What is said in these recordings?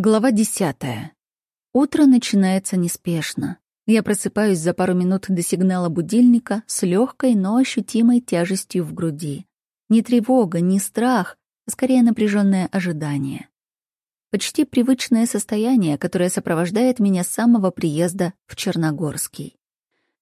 Глава десятая. Утро начинается неспешно. Я просыпаюсь за пару минут до сигнала будильника с легкой, но ощутимой тяжестью в груди. Не тревога, не страх, а скорее напряженное ожидание. Почти привычное состояние, которое сопровождает меня с самого приезда в Черногорский.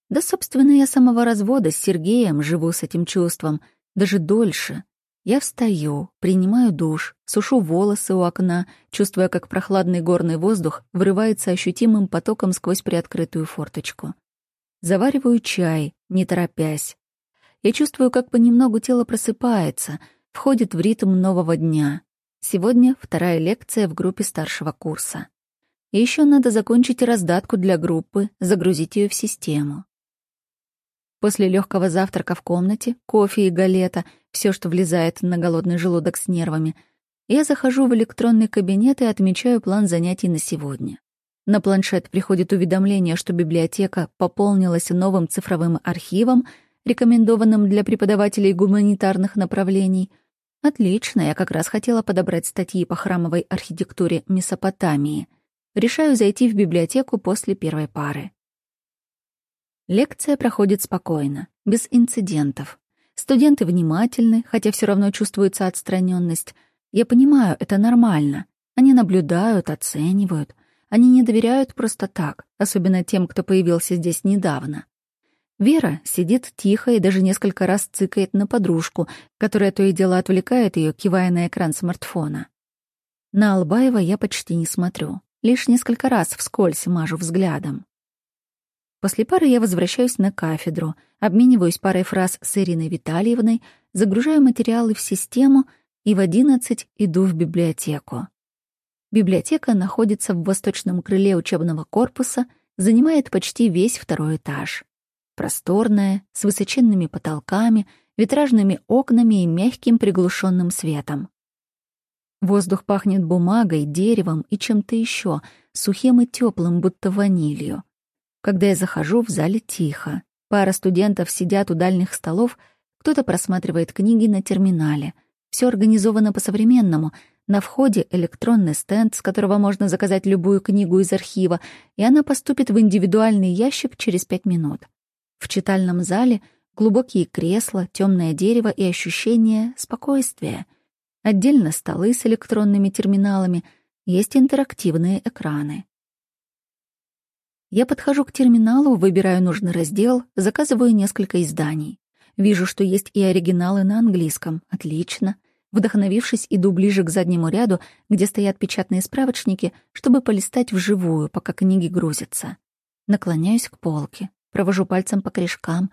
Да, собственно, я самого развода с Сергеем живу с этим чувством, даже дольше — я встаю, принимаю душ, сушу волосы у окна, чувствуя, как прохладный горный воздух врывается ощутимым потоком сквозь приоткрытую форточку. Завариваю чай, не торопясь. Я чувствую, как понемногу тело просыпается, входит в ритм нового дня. Сегодня вторая лекция в группе старшего курса. Еще надо закончить раздатку для группы, загрузить ее в систему. После легкого завтрака в комнате, кофе и галета, все, что влезает на голодный желудок с нервами, я захожу в электронный кабинет и отмечаю план занятий на сегодня. На планшет приходит уведомление, что библиотека пополнилась новым цифровым архивом, рекомендованным для преподавателей гуманитарных направлений. Отлично, я как раз хотела подобрать статьи по храмовой архитектуре Месопотамии. Решаю зайти в библиотеку после первой пары. Лекция проходит спокойно, без инцидентов. Студенты внимательны, хотя все равно чувствуется отстраненность. Я понимаю, это нормально. Они наблюдают, оценивают. Они не доверяют просто так, особенно тем, кто появился здесь недавно. Вера сидит тихо и даже несколько раз цыкает на подружку, которая то и дело отвлекает ее, кивая на экран смартфона. На Албаева я почти не смотрю, лишь несколько раз вскользь мажу взглядом. После пары я возвращаюсь на кафедру, обмениваюсь парой фраз с Ириной Витальевной, загружаю материалы в систему и в одиннадцать иду в библиотеку. Библиотека находится в восточном крыле учебного корпуса, занимает почти весь второй этаж. Просторная, с высоченными потолками, витражными окнами и мягким приглушенным светом. Воздух пахнет бумагой, деревом и чем-то еще, сухим и теплым, будто ванилью. Когда я захожу, в зале тихо. Пара студентов сидят у дальних столов, кто-то просматривает книги на терминале. Все организовано по-современному. На входе электронный стенд, с которого можно заказать любую книгу из архива, и она поступит в индивидуальный ящик через пять минут. В читальном зале глубокие кресла, темное дерево и ощущение спокойствия. Отдельно столы с электронными терминалами, есть интерактивные экраны. Я подхожу к терминалу, выбираю нужный раздел, заказываю несколько изданий. Вижу, что есть и оригиналы на английском. Отлично. Вдохновившись, иду ближе к заднему ряду, где стоят печатные справочники, чтобы полистать вживую, пока книги грузятся. Наклоняюсь к полке, провожу пальцем по корешкам,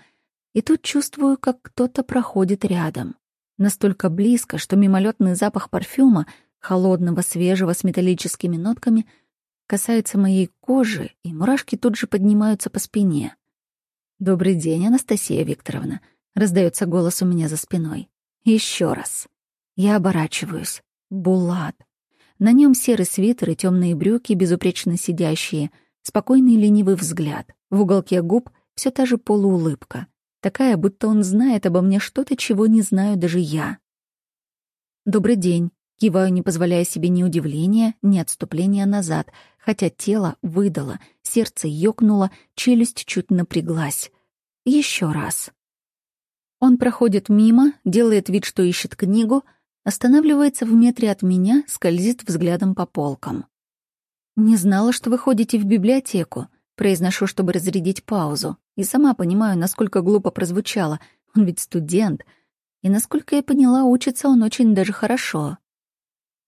и тут чувствую, как кто-то проходит рядом. Настолько близко, что мимолетный запах парфюма, холодного, свежего, с металлическими нотками — касается моей кожи, и мурашки тут же поднимаются по спине. «Добрый день, Анастасия Викторовна», — раздается голос у меня за спиной. Еще раз. Я оборачиваюсь. Булат. На нем серый свитер и темные брюки, безупречно сидящие, спокойный ленивый взгляд. В уголке губ все та же полуулыбка. Такая, будто он знает обо мне что-то, чего не знаю даже я. «Добрый день», Киваю, не позволяя себе ни удивления, ни отступления назад, хотя тело выдало, сердце ёкнуло, челюсть чуть напряглась. Еще раз. Он проходит мимо, делает вид, что ищет книгу, останавливается в метре от меня, скользит взглядом по полкам. «Не знала, что вы ходите в библиотеку», произношу, чтобы разрядить паузу, и сама понимаю, насколько глупо прозвучало. Он ведь студент. И, насколько я поняла, учится он очень даже хорошо.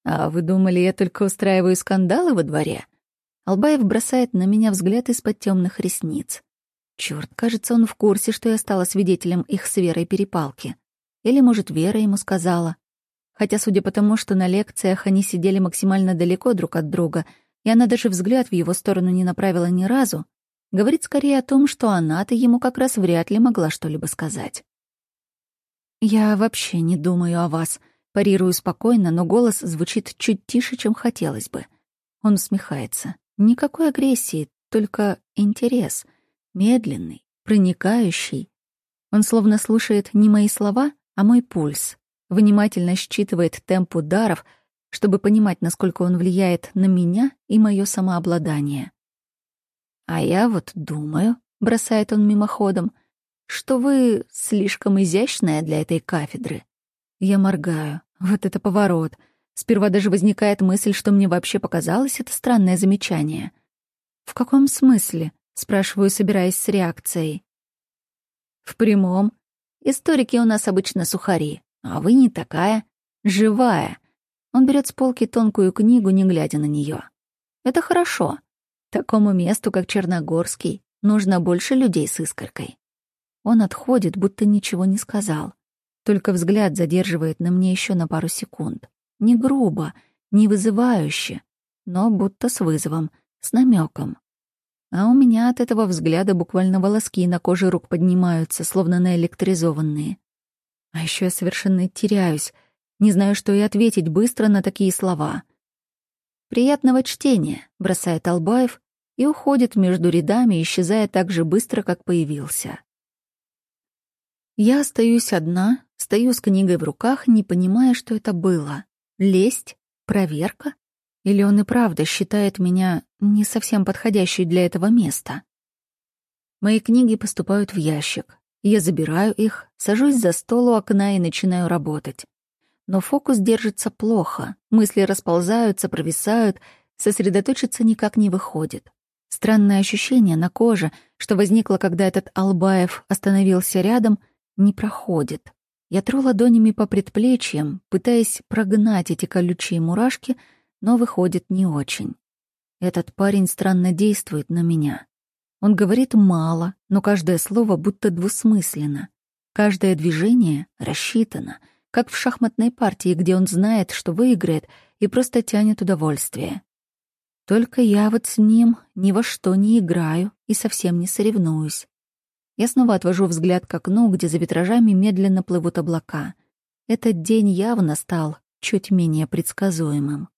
«А вы думали, я только устраиваю скандалы во дворе?» Албаев бросает на меня взгляд из-под темных ресниц. Черт, кажется, он в курсе, что я стала свидетелем их с Верой перепалки. Или, может, Вера ему сказала. Хотя, судя по тому, что на лекциях они сидели максимально далеко друг от друга, и она даже взгляд в его сторону не направила ни разу, говорит скорее о том, что она-то ему как раз вряд ли могла что-либо сказать. «Я вообще не думаю о вас», Парирую спокойно, но голос звучит чуть тише, чем хотелось бы. Он усмехается. Никакой агрессии, только интерес. Медленный, проникающий. Он словно слушает не мои слова, а мой пульс. Внимательно считывает темп ударов, чтобы понимать, насколько он влияет на меня и мое самообладание. «А я вот думаю», — бросает он мимоходом, «что вы слишком изящная для этой кафедры». Я моргаю. Вот это поворот. Сперва даже возникает мысль, что мне вообще показалось это странное замечание. «В каком смысле?» — спрашиваю, собираясь с реакцией. «В прямом. Историки у нас обычно сухари, а вы не такая. Живая». Он берет с полки тонкую книгу, не глядя на нее. «Это хорошо. Такому месту, как Черногорский, нужно больше людей с искоркой». Он отходит, будто ничего не сказал. Только взгляд задерживает на мне еще на пару секунд. Не грубо, не вызывающе, но будто с вызовом, с намеком. А у меня от этого взгляда буквально волоски на коже рук поднимаются, словно наэлектризованные. А еще я совершенно теряюсь, не знаю, что и ответить быстро на такие слова. «Приятного чтения», — бросает Албаев и уходит между рядами, исчезая так же быстро, как появился. Я остаюсь одна, стою с книгой в руках, не понимая, что это было. Лесть? Проверка? Или он и правда считает меня не совсем подходящей для этого места? Мои книги поступают в ящик. Я забираю их, сажусь за стол у окна и начинаю работать. Но фокус держится плохо, мысли расползаются, провисают, сосредоточиться никак не выходит. Странное ощущение на коже, что возникло, когда этот Албаев остановился рядом, не проходит. Я тру ладонями по предплечьям, пытаясь прогнать эти колючие мурашки, но выходит не очень. Этот парень странно действует на меня. Он говорит мало, но каждое слово будто двусмысленно. Каждое движение рассчитано, как в шахматной партии, где он знает, что выиграет, и просто тянет удовольствие. Только я вот с ним ни во что не играю и совсем не соревнуюсь. Я снова отвожу взгляд к окну, где за витражами медленно плывут облака. Этот день явно стал чуть менее предсказуемым.